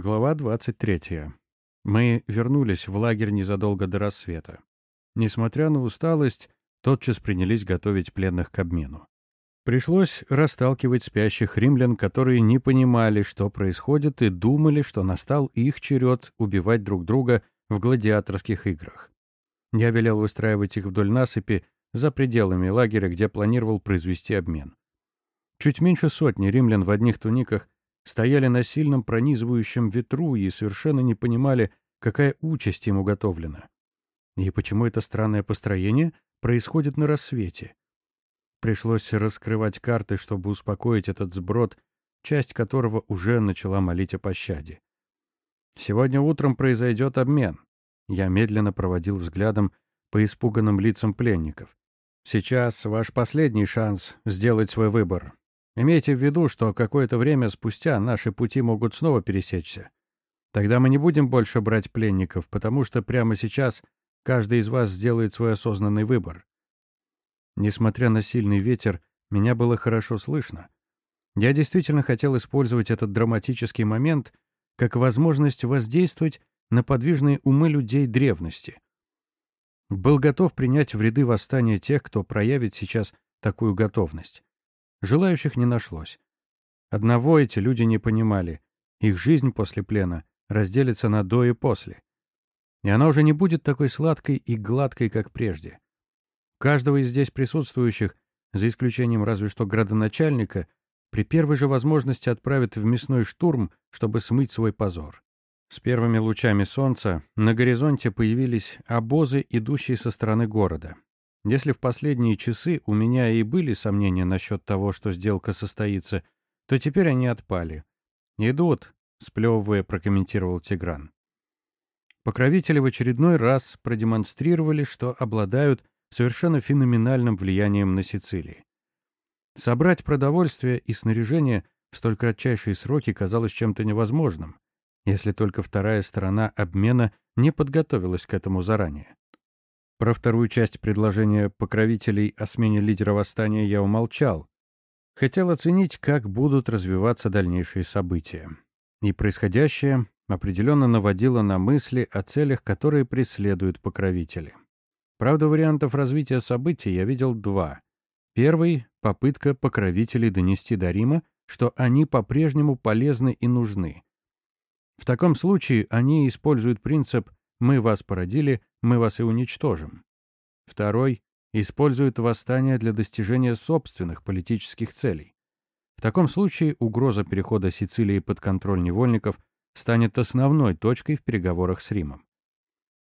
Глава 23. Мы вернулись в лагерь незадолго до рассвета. Несмотря на усталость, тотчас принялись готовить пленных к обмену. Пришлось расталкивать спящих римлян, которые не понимали, что происходит, и думали, что настал их черед убивать друг друга в гладиаторских играх. Я велел выстраивать их вдоль насыпи за пределами лагеря, где планировал произвести обмен. Чуть меньше сотни римлян в одних туниках стояли на сильном пронизывающем ветру и совершенно не понимали, какая участь им уготовлена. И почему это странное построение происходит на рассвете. Пришлось раскрывать карты, чтобы успокоить этот сброд, часть которого уже начала молить о пощаде. «Сегодня утром произойдет обмен». Я медленно проводил взглядом по испуганным лицам пленников. «Сейчас ваш последний шанс сделать свой выбор. Имейте в виду, что какое-то время спустя наши пути могут снова пересечься. Тогда мы не будем больше брать пленников, потому что прямо сейчас каждый из вас сделает свой осознанный выбор. Несмотря на сильный ветер, меня было хорошо слышно. Я действительно хотел использовать этот драматический момент как возможность воздействовать на подвижные умы людей древности. Был готов принять в ряды восстания тех, кто проявит сейчас такую готовность. Желающих не нашлось. Одного эти люди не понимали. Их жизнь после плена разделится на до и после. И она уже не будет такой сладкой и гладкой, как прежде. Каждого из здесь присутствующих, за исключением разве что градоначальника, при первой же возможности отправят в мясной штурм, чтобы смыть свой позор. С первыми лучами солнца на горизонте появились обозы, идущие со стороны города. Если в последние часы у меня и были сомнения насчет того, что сделка состоится, то теперь они отпали. «Идут», — сплевывая, прокомментировал Тигран. Покровители в очередной раз продемонстрировали, что обладают совершенно феноменальным влиянием на Сицилии. Собрать продовольствие и снаряжение в столь кратчайшие сроки казалось чем-то невозможным, если только вторая сторона обмена не подготовилась к этому заранее. Про вторую часть предложения покровителей о смене лидера восстания я умолчал. Хотел оценить, как будут развиваться дальнейшие события. И происходящее определенно наводило на мысли о целях, которые преследуют покровители. Правда, вариантов развития событий я видел два. Первый — попытка покровителей донести до Рима, что они по-прежнему полезны и нужны. В таком случае они используют принцип «мы вас породили, мы вас и уничтожим». Второй — используют восстание для достижения собственных политических целей. В таком случае угроза перехода Сицилии под контроль невольников станет основной точкой в переговорах с Римом.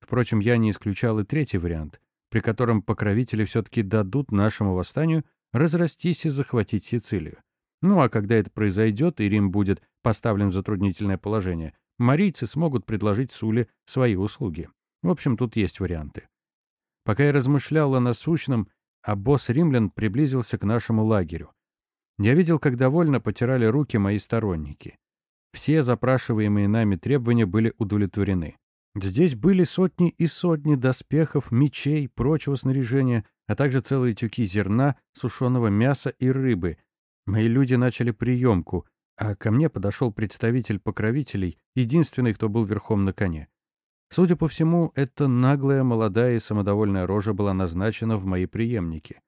Впрочем, я не исключал и третий вариант, при котором покровители все-таки дадут нашему восстанию разрастись и захватить Сицилию. Ну а когда это произойдет и Рим будет поставлен в затруднительное положение, марийцы смогут предложить Суле свои услуги. В общем, тут есть варианты. Пока я размышлял о насущном, а босс римлян приблизился к нашему лагерю. Я видел, как довольно потирали руки мои сторонники. Все запрашиваемые нами требования были удовлетворены. Здесь были сотни и сотни доспехов, мечей, прочего снаряжения, а также целые тюки зерна, сушеного мяса и рыбы. Мои люди начали приемку, а ко мне подошел представитель покровителей, единственный, кто был верхом на коне. Судя по всему, эта наглая, молодая и самодовольная рожа была назначена в мои преемники.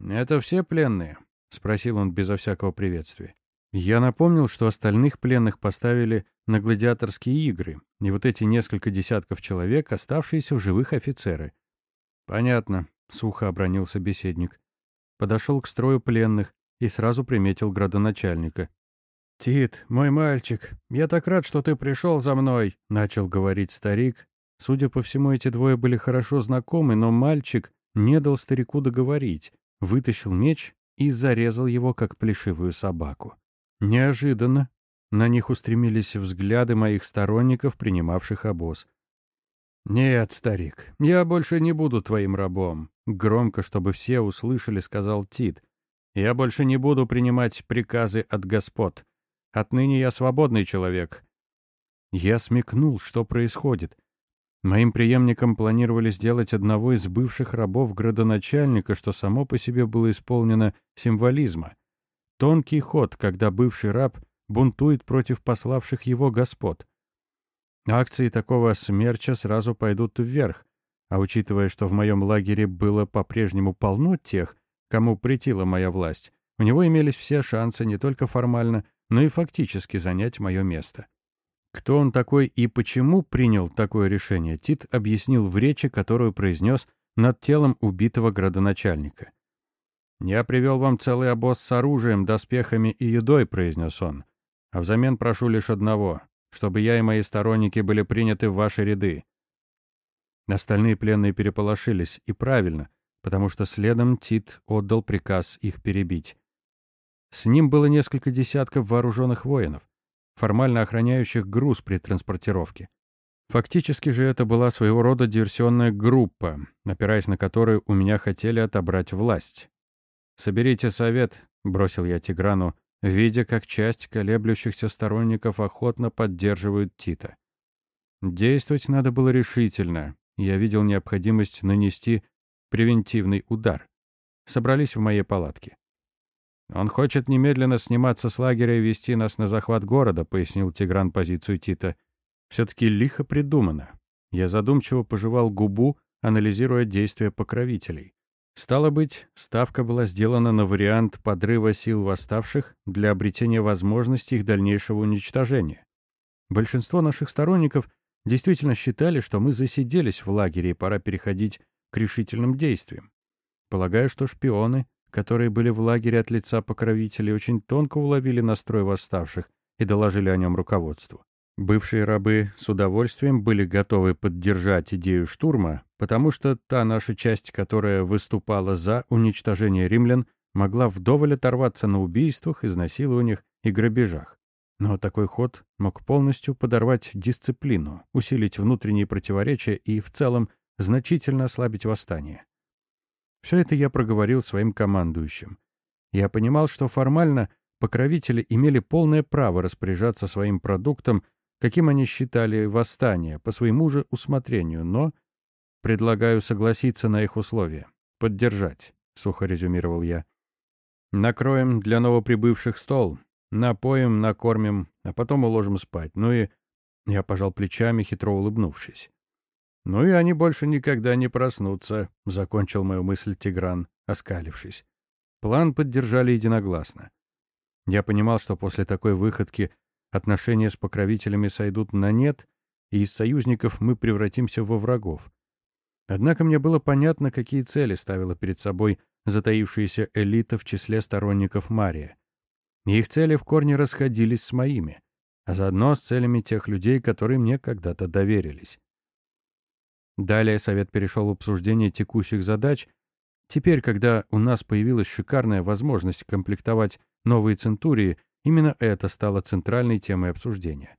«Это все пленные?» — спросил он безо всякого приветствия. Я напомнил, что остальных пленных поставили на гладиаторские игры, и вот эти несколько десятков человек, оставшиеся в живых офицеры. «Понятно», — сухо обронил собеседник. Подошел к строю пленных и сразу приметил градоначальника. «Тит, мой мальчик, я так рад, что ты пришел за мной», — начал говорить старик. Судя по всему, эти двое были хорошо знакомы, но мальчик не дал старику договорить, вытащил меч и зарезал его, как плешивую собаку. Неожиданно на них устремились взгляды моих сторонников, принимавших обоз. «Нет, старик, я больше не буду твоим рабом», — громко, чтобы все услышали, сказал Тит. «Я больше не буду принимать приказы от господ. Отныне я свободный человек». Я смекнул, что происходит. Моим преемником планировали сделать одного из бывших рабов градоначальника, что само по себе было исполнено символизма. Тонкий ход, когда бывший раб бунтует против пославших его господ. Акции такого смерча сразу пойдут вверх, а учитывая, что в моем лагере было по-прежнему полно тех, кому претила моя власть, у него имелись все шансы не только формально, но и фактически занять мое место. Кто он такой и почему принял такое решение, Тит объяснил в речи, которую произнес над телом убитого градоначальника. «Я привел вам целый обоз с оружием, доспехами и едой», — произнес он. «А взамен прошу лишь одного, чтобы я и мои сторонники были приняты в ваши ряды». Остальные пленные переполошились, и правильно, потому что следом Тит отдал приказ их перебить. С ним было несколько десятков вооруженных воинов, формально охраняющих груз при транспортировке. Фактически же это была своего рода диверсионная группа, опираясь на которую у меня хотели отобрать власть. «Соберите совет», — бросил я Тиграну, видя, как часть колеблющихся сторонников охотно поддерживают Тита. Действовать надо было решительно. Я видел необходимость нанести превентивный удар. Собрались в моей палатке. «Он хочет немедленно сниматься с лагеря и вести нас на захват города», — пояснил Тигран позицию Тита. «Все-таки лихо придумано». Я задумчиво пожевал губу, анализируя действия покровителей. Стало быть, ставка была сделана на вариант подрыва сил восставших для обретения возможности их дальнейшего уничтожения. Большинство наших сторонников действительно считали, что мы засиделись в лагере и пора переходить к решительным действиям. Полагаю, что шпионы которые были в лагере от лица покровителей, очень тонко уловили настрой восставших и доложили о нем руководству. Бывшие рабы с удовольствием были готовы поддержать идею штурма, потому что та наша часть, которая выступала за уничтожение римлян, могла вдоволь оторваться на убийствах, изнасилованиях и грабежах. Но такой ход мог полностью подорвать дисциплину, усилить внутренние противоречия и, в целом, значительно ослабить восстание. Все это я проговорил своим командующим. Я понимал, что формально покровители имели полное право распоряжаться своим продуктом, каким они считали восстание, по своему же усмотрению, но предлагаю согласиться на их условия. Поддержать, сухо резюмировал я. Накроем для новоприбывших стол, напоим, накормим, а потом уложим спать. Ну и я пожал плечами, хитро улыбнувшись. «Ну и они больше никогда не проснутся», — закончил мою мысль Тигран, оскалившись. План поддержали единогласно. Я понимал, что после такой выходки отношения с покровителями сойдут на нет, и из союзников мы превратимся во врагов. Однако мне было понятно, какие цели ставила перед собой затаившаяся элита в числе сторонников Мария. их цели в корне расходились с моими, а заодно с целями тех людей, которые мне когда-то доверились. Далее совет перешел в обсуждение текущих задач. Теперь, когда у нас появилась шикарная возможность комплектовать новые центурии, именно это стало центральной темой обсуждения.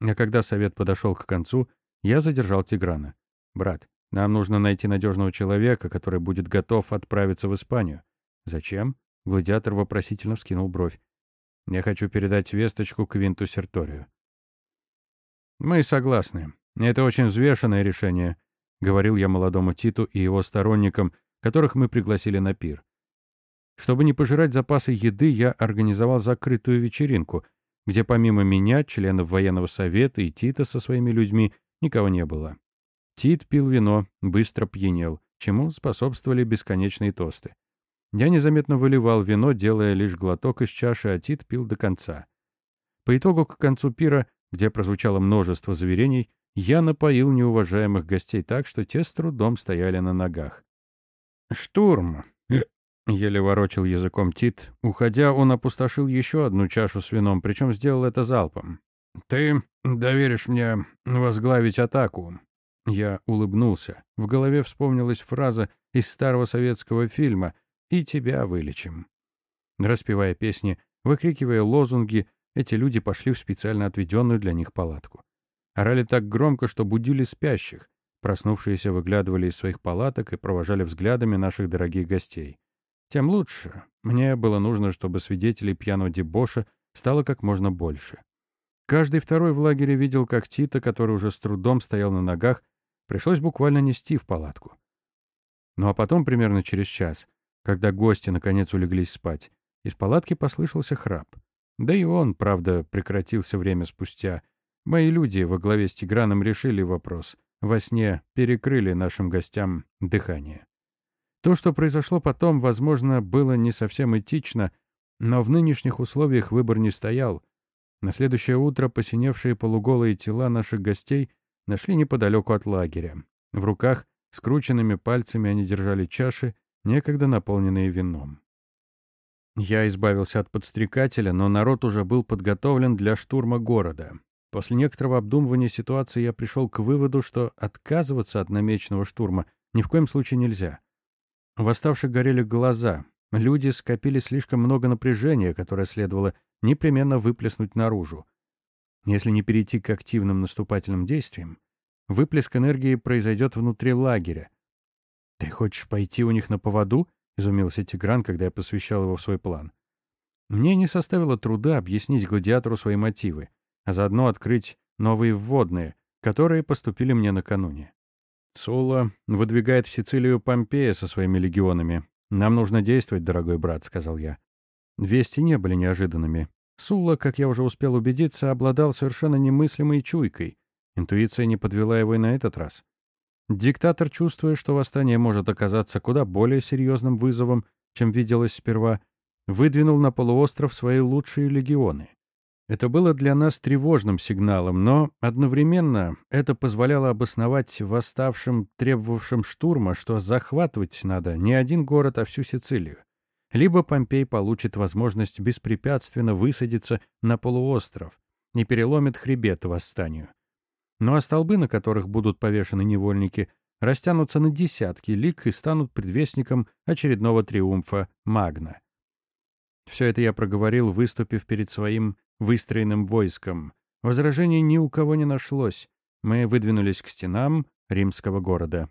А когда совет подошел к концу, я задержал Тиграна. «Брат, нам нужно найти надежного человека, который будет готов отправиться в Испанию». «Зачем?» — гладиатор вопросительно вскинул бровь. «Я хочу передать весточку Квинту Серторию». «Мы согласны. «Это очень взвешенное решение», — говорил я молодому Титу и его сторонникам, которых мы пригласили на пир. Чтобы не пожирать запасы еды, я организовал закрытую вечеринку, где помимо меня, членов военного совета и Тита со своими людьми, никого не было. Тит пил вино, быстро пьянел, чему способствовали бесконечные тосты. Я незаметно выливал вино, делая лишь глоток из чаши, а Тит пил до конца. По итогу, к концу пира, где прозвучало множество заверений, я напоил неуважаемых гостей так, что те с трудом стояли на ногах. «Штурм!» — еле ворочил языком Тит. Уходя, он опустошил еще одну чашу с вином, причем сделал это залпом. «Ты доверишь мне возглавить атаку?» Я улыбнулся. В голове вспомнилась фраза из старого советского фильма «И тебя вылечим». Распевая песни, выкрикивая лозунги, эти люди пошли в специально отведенную для них палатку. Орали так громко, что будили спящих. Проснувшиеся выглядывали из своих палаток и провожали взглядами наших дорогих гостей. Тем лучше. Мне было нужно, чтобы свидетелей пьяного дебоша стало как можно больше. Каждый второй в лагере видел, как Тита, который уже с трудом стоял на ногах, пришлось буквально нести в палатку. Ну а потом, примерно через час, когда гости наконец улеглись спать, из палатки послышался храп. Да и он, правда, прекратился время спустя. Мои люди во главе с Тиграном решили вопрос. Во сне перекрыли нашим гостям дыхание. То, что произошло потом, возможно, было не совсем этично, но в нынешних условиях выбор не стоял. На следующее утро посиневшие полуголые тела наших гостей нашли неподалеку от лагеря. В руках, скрученными пальцами, они держали чаши, некогда наполненные вином. Я избавился от подстрекателя, но народ уже был подготовлен для штурма города. После некоторого обдумывания ситуации я пришел к выводу, что отказываться от намеченного штурма ни в коем случае нельзя. В восставших горели глаза. Люди скопили слишком много напряжения, которое следовало непременно выплеснуть наружу. Если не перейти к активным наступательным действиям, выплеск энергии произойдет внутри лагеря. «Ты хочешь пойти у них на поводу?» — изумился Тигран, когда я посвящал его в свой план. Мне не составило труда объяснить гладиатору свои мотивы, а заодно открыть новые вводные, которые поступили мне накануне. «Сула выдвигает в Сицилию Помпея со своими легионами. Нам нужно действовать, дорогой брат», — сказал я. Вести не были неожиданными. Сула, как я уже успел убедиться, обладал совершенно немыслимой чуйкой. Интуиция не подвела его и на этот раз. Диктатор, чувствуя, что восстание может оказаться куда более серьезным вызовом, чем виделось сперва, выдвинул на полуостров свои лучшие легионы. Это было для нас тревожным сигналом, но одновременно это позволяло обосновать восставшим, требовавшим штурма, что захватывать надо не один город, а всю Сицилию либо Помпей получит возможность беспрепятственно высадиться на полуостров и переломит хребет восстанию. Ну а столбы, на которых будут повешены невольники, растянутся на десятки лик и станут предвестником очередного триумфа Магна. Все это я проговорил, выступив перед своим выстроенным войском. Возражений ни у кого не нашлось. Мы выдвинулись к стенам римского города.